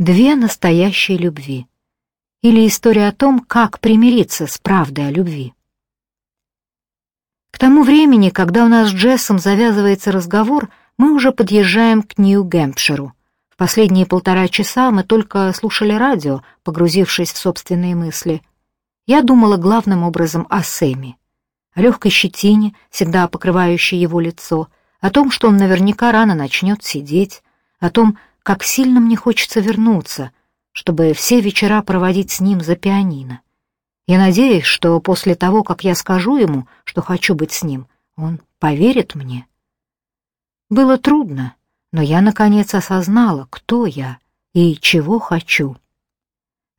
Две настоящие любви. Или история о том, как примириться с правдой о любви. К тому времени, когда у нас с Джессом завязывается разговор, мы уже подъезжаем к Нью-Гэмпширу. В последние полтора часа мы только слушали радио, погрузившись в собственные мысли. Я думала главным образом о Сэме, о легкой щетине, всегда покрывающей его лицо, о том, что он наверняка рано начнет сидеть, о том, как сильно мне хочется вернуться, чтобы все вечера проводить с ним за пианино. Я надеюсь, что после того, как я скажу ему, что хочу быть с ним, он поверит мне. Было трудно, но я, наконец, осознала, кто я и чего хочу.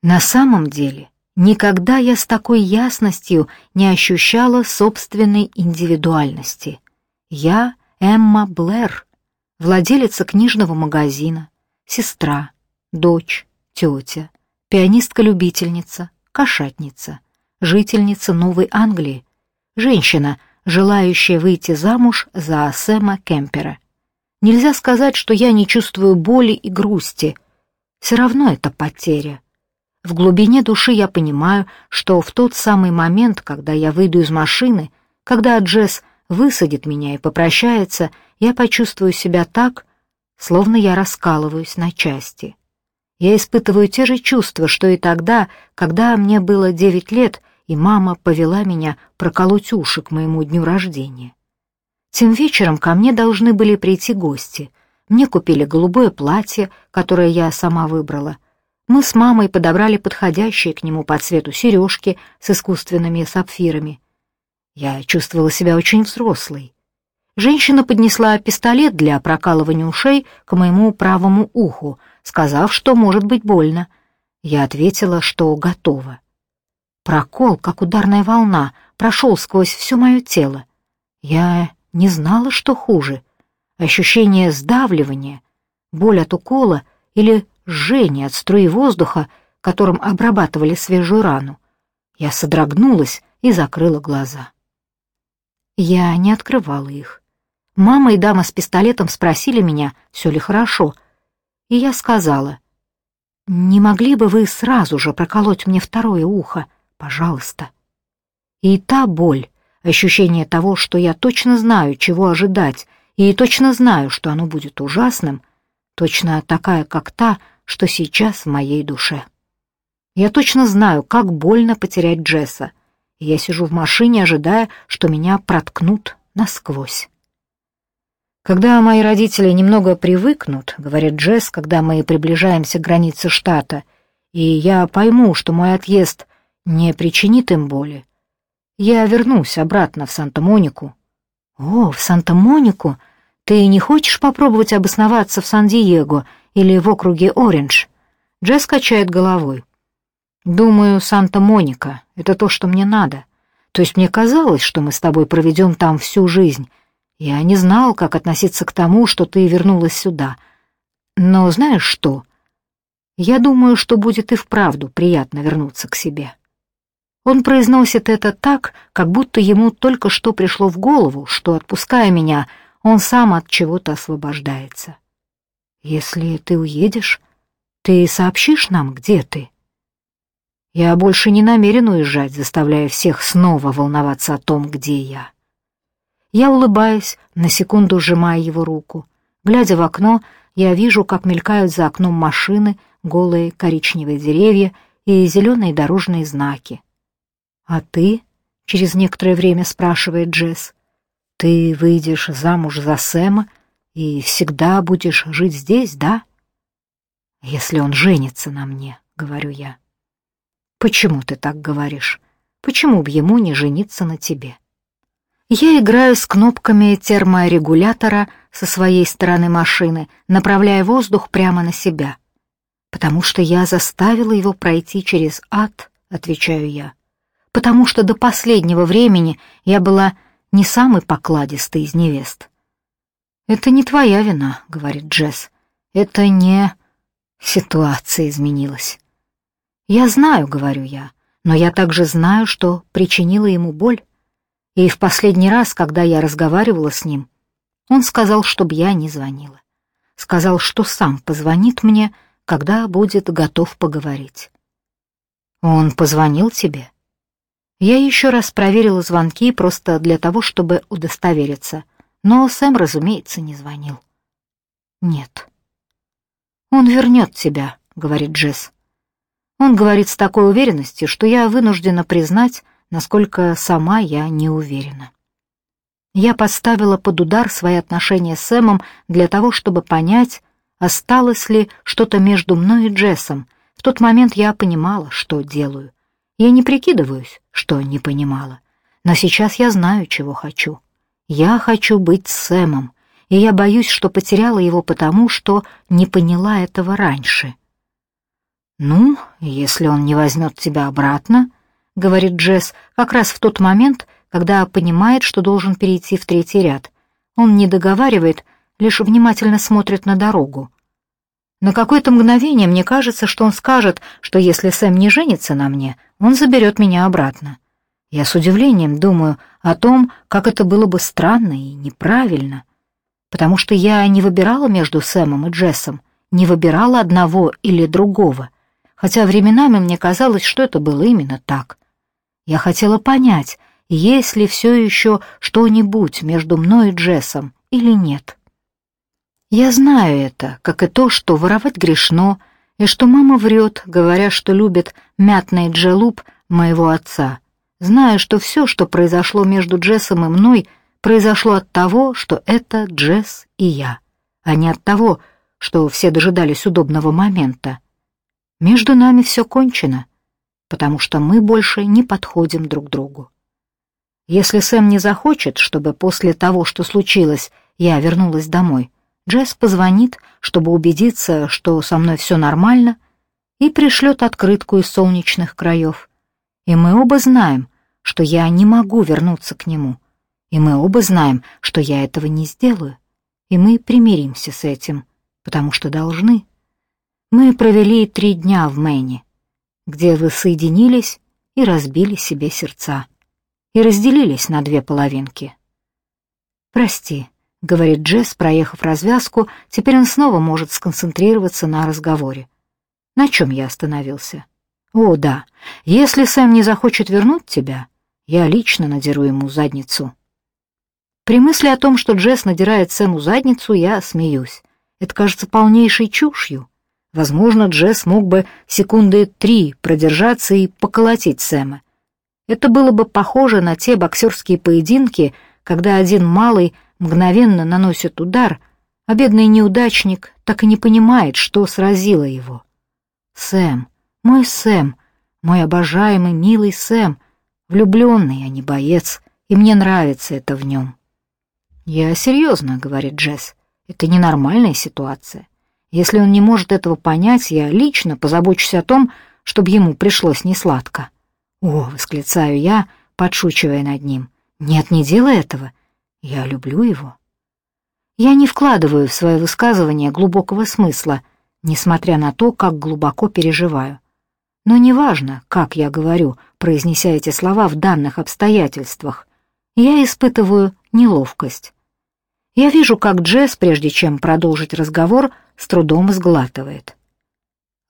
На самом деле, никогда я с такой ясностью не ощущала собственной индивидуальности. Я Эмма Блэр, владелица книжного магазина, сестра, дочь, тетя, пианистка-любительница, кошатница, жительница Новой Англии, женщина, желающая выйти замуж за Сэма Кемпера. Нельзя сказать, что я не чувствую боли и грусти. Все равно это потеря. В глубине души я понимаю, что в тот самый момент, когда я выйду из машины, когда Джесс высадит меня и попрощается, я почувствую себя так, словно я раскалываюсь на части. Я испытываю те же чувства, что и тогда, когда мне было девять лет, и мама повела меня проколоть уши к моему дню рождения. Тем вечером ко мне должны были прийти гости. Мне купили голубое платье, которое я сама выбрала. Мы с мамой подобрали подходящие к нему по цвету сережки с искусственными сапфирами. Я чувствовала себя очень взрослой. Женщина поднесла пистолет для прокалывания ушей к моему правому уху, сказав, что может быть больно. Я ответила, что готова. Прокол, как ударная волна, прошел сквозь все мое тело. Я не знала, что хуже. Ощущение сдавливания, боль от укола или жжение от струи воздуха, которым обрабатывали свежую рану. Я содрогнулась и закрыла глаза. Я не открывала их. Мама и дама с пистолетом спросили меня, все ли хорошо, и я сказала, «Не могли бы вы сразу же проколоть мне второе ухо, пожалуйста?» И та боль, ощущение того, что я точно знаю, чего ожидать, и точно знаю, что оно будет ужасным, точно такая, как та, что сейчас в моей душе. Я точно знаю, как больно потерять Джесса, и я сижу в машине, ожидая, что меня проткнут насквозь. Когда мои родители немного привыкнут, говорит Джесс, когда мы приближаемся к границе штата, и я пойму, что мой отъезд не причинит им боли, я вернусь обратно в Санта-Монику. О, в Санта-Монику? Ты не хочешь попробовать обосноваться в Сан-Диего или в округе Ориндж? Джесс качает головой. Думаю, Санта-Моника — это то, что мне надо. То есть мне казалось, что мы с тобой проведем там всю жизнь, я не знал, как относиться к тому, что ты вернулась сюда. Но знаешь что? Я думаю, что будет и вправду приятно вернуться к себе. Он произносит это так, как будто ему только что пришло в голову, что, отпуская меня, он сам от чего-то освобождается. Если ты уедешь, ты сообщишь нам, где ты? Я больше не намерен уезжать, заставляя всех снова волноваться о том, где я. Я улыбаюсь, на секунду сжимая его руку. Глядя в окно, я вижу, как мелькают за окном машины, голые коричневые деревья и зеленые дорожные знаки. «А ты?» — через некоторое время спрашивает Джесс. «Ты выйдешь замуж за Сэма и всегда будешь жить здесь, да?» «Если он женится на мне», — говорю я. «Почему ты так говоришь? Почему бы ему не жениться на тебе?» Я играю с кнопками терморегулятора со своей стороны машины, направляя воздух прямо на себя. «Потому что я заставила его пройти через ад», — отвечаю я. «Потому что до последнего времени я была не самой покладистой из невест». «Это не твоя вина», — говорит Джесс. «Это не...» Ситуация изменилась. «Я знаю», — говорю я, — «но я также знаю, что причинила ему боль». И в последний раз, когда я разговаривала с ним, он сказал, чтобы я не звонила. Сказал, что сам позвонит мне, когда будет готов поговорить. Он позвонил тебе? Я еще раз проверила звонки просто для того, чтобы удостовериться, но Сэм, разумеется, не звонил. Нет. Он вернет тебя, говорит Джесс. Он говорит с такой уверенностью, что я вынуждена признать, насколько сама я не уверена. Я поставила под удар свои отношения с Сэмом для того, чтобы понять, осталось ли что-то между мной и Джессом. В тот момент я понимала, что делаю. Я не прикидываюсь, что не понимала. Но сейчас я знаю, чего хочу. Я хочу быть с Сэмом, и я боюсь, что потеряла его потому, что не поняла этого раньше. «Ну, если он не возьмет тебя обратно», — говорит Джесс, как раз в тот момент, когда понимает, что должен перейти в третий ряд. Он не договаривает, лишь внимательно смотрит на дорогу. На какое-то мгновение мне кажется, что он скажет, что если Сэм не женится на мне, он заберет меня обратно. Я с удивлением думаю о том, как это было бы странно и неправильно, потому что я не выбирала между Сэмом и Джессом, не выбирала одного или другого, хотя временами мне казалось, что это было именно так. Я хотела понять, есть ли все еще что-нибудь между мной и Джессом или нет. Я знаю это, как и то, что воровать грешно, и что мама врет, говоря, что любит мятный джелуп моего отца. Знаю, что все, что произошло между Джессом и мной, произошло от того, что это Джесс и я, а не от того, что все дожидались удобного момента. Между нами все кончено, потому что мы больше не подходим друг другу. Если Сэм не захочет, чтобы после того, что случилось, я вернулась домой, Джесс позвонит, чтобы убедиться, что со мной все нормально, и пришлет открытку из солнечных краев. И мы оба знаем, что я не могу вернуться к нему. И мы оба знаем, что я этого не сделаю. И мы примиримся с этим, потому что должны. Мы провели три дня в Мэне, где вы соединились и разбили себе сердца и разделились на две половинки. «Прости», — говорит Джесс, проехав развязку, теперь он снова может сконцентрироваться на разговоре. На чем я остановился? «О, да, если Сэм не захочет вернуть тебя, я лично надеру ему задницу». При мысли о том, что Джесс надирает Сэму задницу, я смеюсь. Это кажется полнейшей чушью. Возможно, Джесс мог бы секунды три продержаться и поколотить Сэма, это было бы похоже на те боксерские поединки, когда один малый мгновенно наносит удар, а бедный неудачник так и не понимает, что сразило его. Сэм, мой Сэм, мой обожаемый, милый Сэм, влюбленный, а не боец, и мне нравится это в нем. «Я серьезно», — говорит Джесс, — «это ненормальная ситуация. Если он не может этого понять, я лично позабочусь о том, чтобы ему пришлось несладко». «О!» — восклицаю я, подшучивая над ним. «Нет, не делай этого. Я люблю его». Я не вкладываю в свое высказывание глубокого смысла, несмотря на то, как глубоко переживаю. Но неважно, как я говорю, произнеся эти слова в данных обстоятельствах, я испытываю неловкость. Я вижу, как Джесс, прежде чем продолжить разговор, с трудом сглатывает.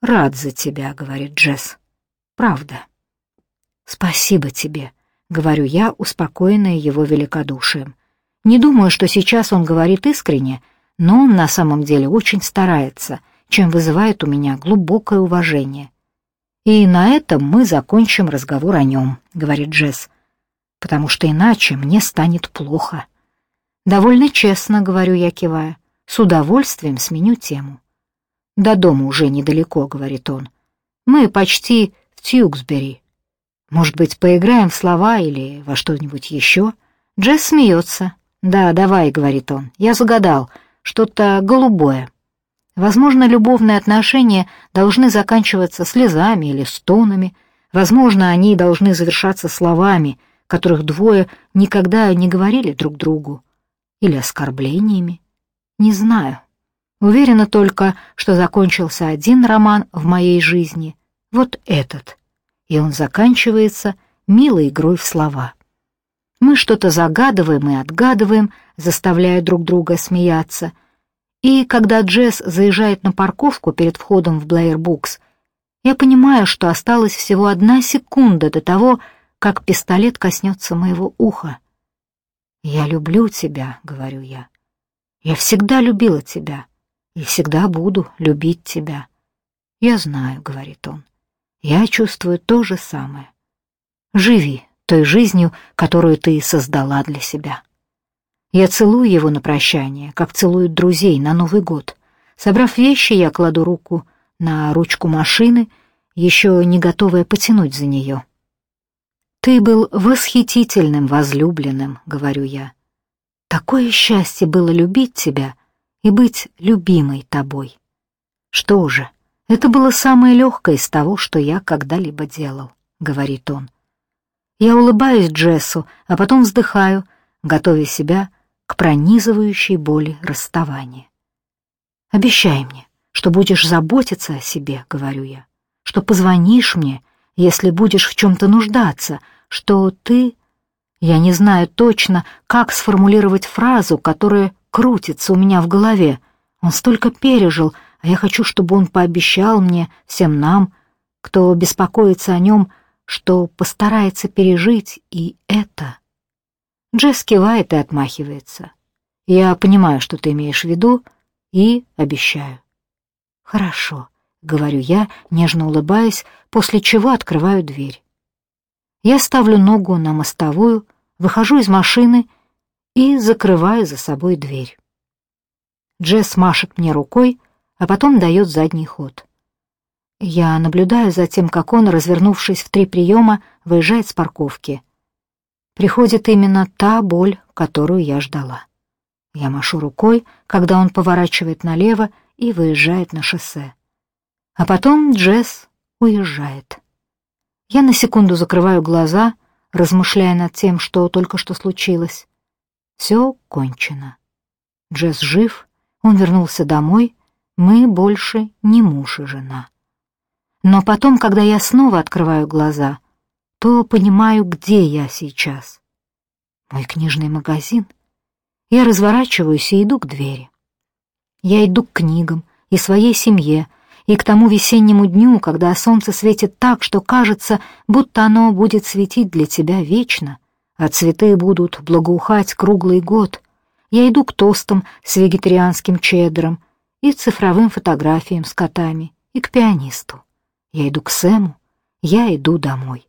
«Рад за тебя», — говорит Джесс. «Правда». «Спасибо тебе», — говорю я, успокоенная его великодушием. Не думаю, что сейчас он говорит искренне, но он на самом деле очень старается, чем вызывает у меня глубокое уважение. «И на этом мы закончим разговор о нем», — говорит Джесс, «потому что иначе мне станет плохо». «Довольно честно», — говорю я, кивая, «с удовольствием сменю тему». «До дома уже недалеко», — говорит он. «Мы почти в Тьюксбери». Может быть, поиграем в слова или во что-нибудь еще? Джесс смеется. «Да, давай», — говорит он, — «я загадал. Что-то голубое». Возможно, любовные отношения должны заканчиваться слезами или стонами. Возможно, они должны завершаться словами, которых двое никогда не говорили друг другу. Или оскорблениями. Не знаю. Уверена только, что закончился один роман в моей жизни. Вот этот — и он заканчивается милой игрой в слова. Мы что-то загадываем и отгадываем, заставляя друг друга смеяться, И когда Джесс заезжает на парковку перед входом в Блэйр Букс, я понимаю, что осталась всего одна секунда до того, как пистолет коснется моего уха. «Я люблю тебя», — говорю я. «Я всегда любила тебя и всегда буду любить тебя». «Я знаю», — говорит он. «Я чувствую то же самое. Живи той жизнью, которую ты создала для себя». Я целую его на прощание, как целуют друзей на Новый год. Собрав вещи, я кладу руку на ручку машины, еще не готовая потянуть за нее. «Ты был восхитительным возлюбленным», — говорю я. «Такое счастье было любить тебя и быть любимой тобой». «Что же, это было самое легкое из того, что я когда-либо делал», — говорит он. Я улыбаюсь Джессу, а потом вздыхаю, готовя себя к пронизывающей боли расставания. «Обещай мне, что будешь заботиться о себе», — говорю я, «что позвонишь мне, если будешь в чем-то нуждаться, что ты...» Я не знаю точно, как сформулировать фразу, которая крутится у меня в голове. Он столько пережил, а я хочу, чтобы он пообещал мне, всем нам, кто беспокоится о нем, что постарается пережить и это. Джесс кивает и отмахивается. Я понимаю, что ты имеешь в виду, и обещаю. Хорошо, говорю я, нежно улыбаясь, после чего открываю дверь. Я ставлю ногу на мостовую, выхожу из машины и закрываю за собой дверь. Джесс машет мне рукой, а потом дает задний ход. Я наблюдаю за тем, как он, развернувшись в три приема, выезжает с парковки — приходит именно та боль, которую я ждала. Я машу рукой, когда он поворачивает налево и выезжает на шоссе. А потом Джесс уезжает. Я на секунду закрываю глаза, размышляя над тем, что только что случилось. Все кончено. Джесс жив, он вернулся домой, мы больше не муж и жена. Но потом, когда я снова открываю глаза, то понимаю, где я сейчас. Мой книжный магазин. Я разворачиваюсь и иду к двери. Я иду к книгам и своей семье, и к тому весеннему дню, когда солнце светит так, что кажется, будто оно будет светить для тебя вечно, а цветы будут благоухать круглый год. Я иду к тостам с вегетарианским чеддером и цифровым фотографиям с котами, и к пианисту. Я иду к Сэму, я иду домой.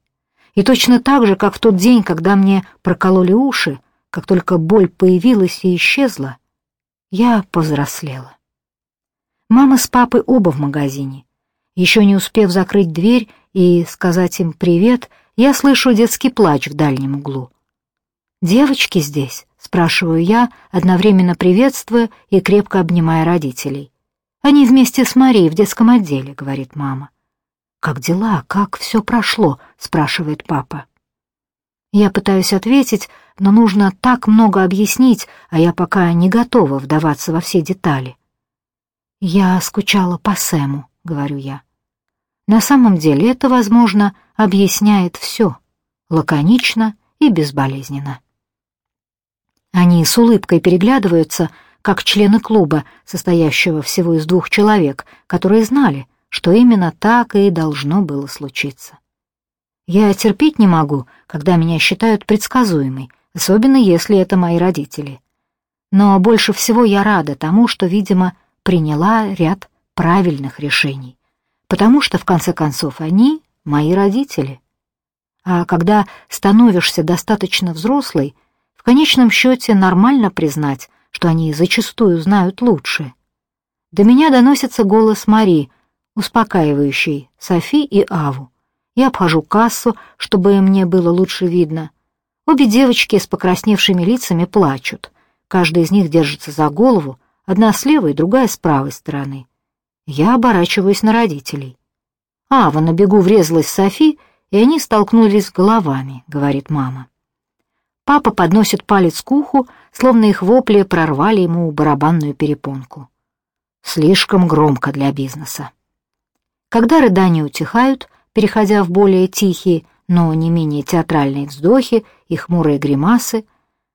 И точно так же, как в тот день, когда мне прокололи уши, как только боль появилась и исчезла, я повзрослела. Мама с папой оба в магазине. Еще не успев закрыть дверь и сказать им «привет», я слышу детский плач в дальнем углу. «Девочки здесь?» — спрашиваю я, одновременно приветствуя и крепко обнимая родителей. «Они вместе с Марией в детском отделе», — говорит мама. «Как дела? Как все прошло?» — спрашивает папа. Я пытаюсь ответить, но нужно так много объяснить, а я пока не готова вдаваться во все детали. «Я скучала по Сэму», — говорю я. На самом деле это, возможно, объясняет все, лаконично и безболезненно. Они с улыбкой переглядываются, как члены клуба, состоящего всего из двух человек, которые знали, что именно так и должно было случиться. Я терпеть не могу, когда меня считают предсказуемой, особенно если это мои родители. Но больше всего я рада тому, что, видимо, приняла ряд правильных решений, потому что, в конце концов, они — мои родители. А когда становишься достаточно взрослой, в конечном счете нормально признать, что они зачастую знают лучше. До меня доносится голос Мари — успокаивающий Софи и Аву. Я обхожу кассу, чтобы мне было лучше видно. Обе девочки с покрасневшими лицами плачут. Каждая из них держится за голову, одна с левой, другая с правой стороны. Я оборачиваюсь на родителей. Ава на бегу врезалась в Софи, и они столкнулись головами, говорит мама. Папа подносит палец к уху, словно их вопли прорвали ему барабанную перепонку. Слишком громко для бизнеса. Когда рыдания утихают, переходя в более тихие, но не менее театральные вздохи и хмурые гримасы,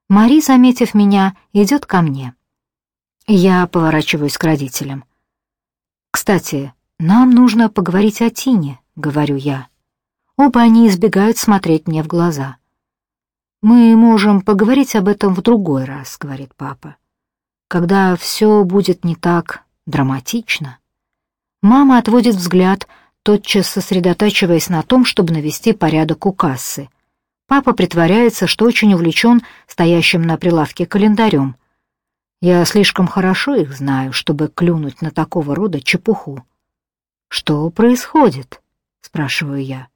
Мари, заметив меня, идет ко мне. Я поворачиваюсь к родителям. «Кстати, нам нужно поговорить о Тине», — говорю я. Оба они избегают смотреть мне в глаза. «Мы можем поговорить об этом в другой раз», — говорит папа. «Когда все будет не так драматично». Мама отводит взгляд, тотчас сосредотачиваясь на том, чтобы навести порядок у кассы. Папа притворяется, что очень увлечен стоящим на прилавке календарем. Я слишком хорошо их знаю, чтобы клюнуть на такого рода чепуху. «Что происходит?» — спрашиваю я.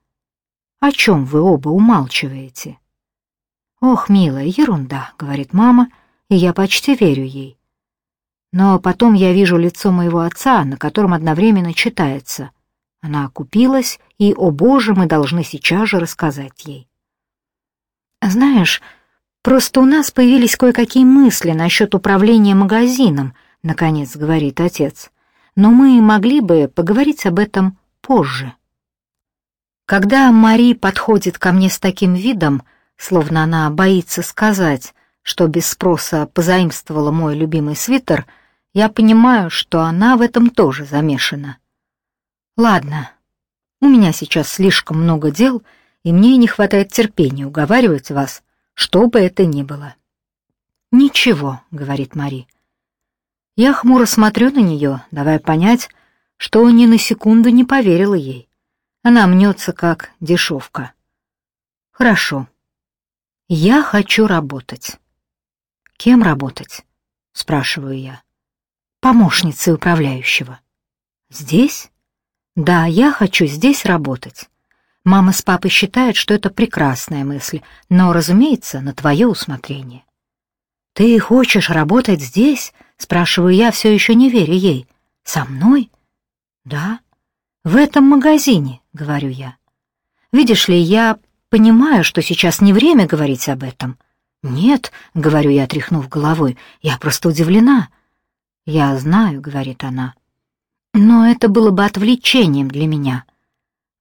«О чем вы оба умалчиваете?» «Ох, милая, ерунда», — говорит мама, и я почти верю ей. Но потом я вижу лицо моего отца, на котором одновременно читается. Она окупилась, и, о боже, мы должны сейчас же рассказать ей. «Знаешь, Просто у нас появились кое-какие мысли насчет управления магазином, наконец говорит отец. Но мы могли бы поговорить об этом позже. Когда Мари подходит ко мне с таким видом, словно она боится сказать, что без спроса позаимствовала мой любимый свитер, я понимаю, что она в этом тоже замешана. Ладно, у меня сейчас слишком много дел, и мне не хватает терпения уговаривать вас, что бы это ни было. «Ничего», — говорит Мари. Я хмуро смотрю на нее, давая понять, что ни на секунду не поверила ей. Она мнется, как дешевка. «Хорошо. Я хочу работать». «Кем работать?» — спрашиваю я. «Помощницей управляющего». «Здесь?» «Да, я хочу здесь работать. Мама с папой считают, что это прекрасная мысль, но, разумеется, на твое усмотрение. «Ты хочешь работать здесь?» — спрашиваю я, все еще не веря ей. «Со мной?» «Да». «В этом магазине», — говорю я. «Видишь ли, я понимаю, что сейчас не время говорить об этом». «Нет», — говорю я, тряхнув головой, — «я просто удивлена». «Я знаю», — говорит она. «Но это было бы отвлечением для меня».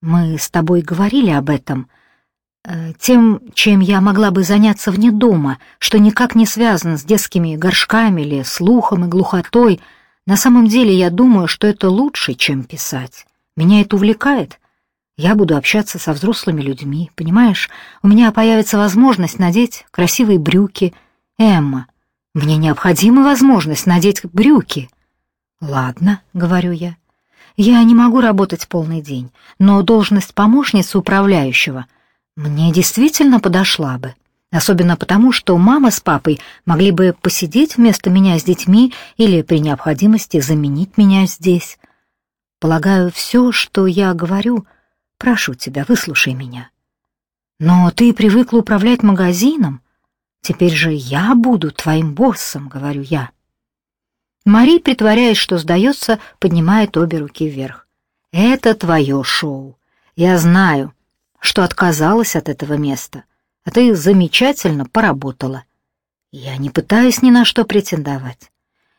Мы с тобой говорили об этом. Э, тем, чем я могла бы заняться вне дома, что никак не связано с детскими горшками или слухом и глухотой. На самом деле я думаю, что это лучше, чем писать. Меня это увлекает. Я буду общаться со взрослыми людьми, понимаешь? У меня появится возможность надеть красивые брюки. Эмма, мне необходима возможность надеть брюки. Ладно, говорю я. Я не могу работать полный день, но должность помощницы управляющего мне действительно подошла бы. Особенно потому, что мама с папой могли бы посидеть вместо меня с детьми или при необходимости заменить меня здесь. Полагаю, все, что я говорю, прошу тебя, выслушай меня. Но ты привыкла управлять магазином. Теперь же я буду твоим боссом, говорю я. Мари, притворяясь, что сдается, поднимает обе руки вверх. «Это твое шоу. Я знаю, что отказалась от этого места, а ты замечательно поработала. Я не пытаюсь ни на что претендовать.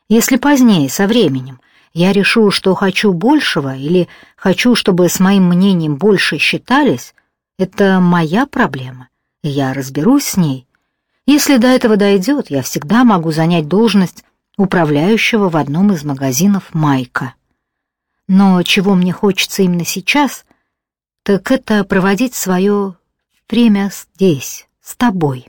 Если позднее, со временем, я решу, что хочу большего или хочу, чтобы с моим мнением больше считались, это моя проблема, и я разберусь с ней. Если до этого дойдет, я всегда могу занять должность управляющего в одном из магазинов Майка. Но чего мне хочется именно сейчас, так это проводить свое время здесь, с тобой.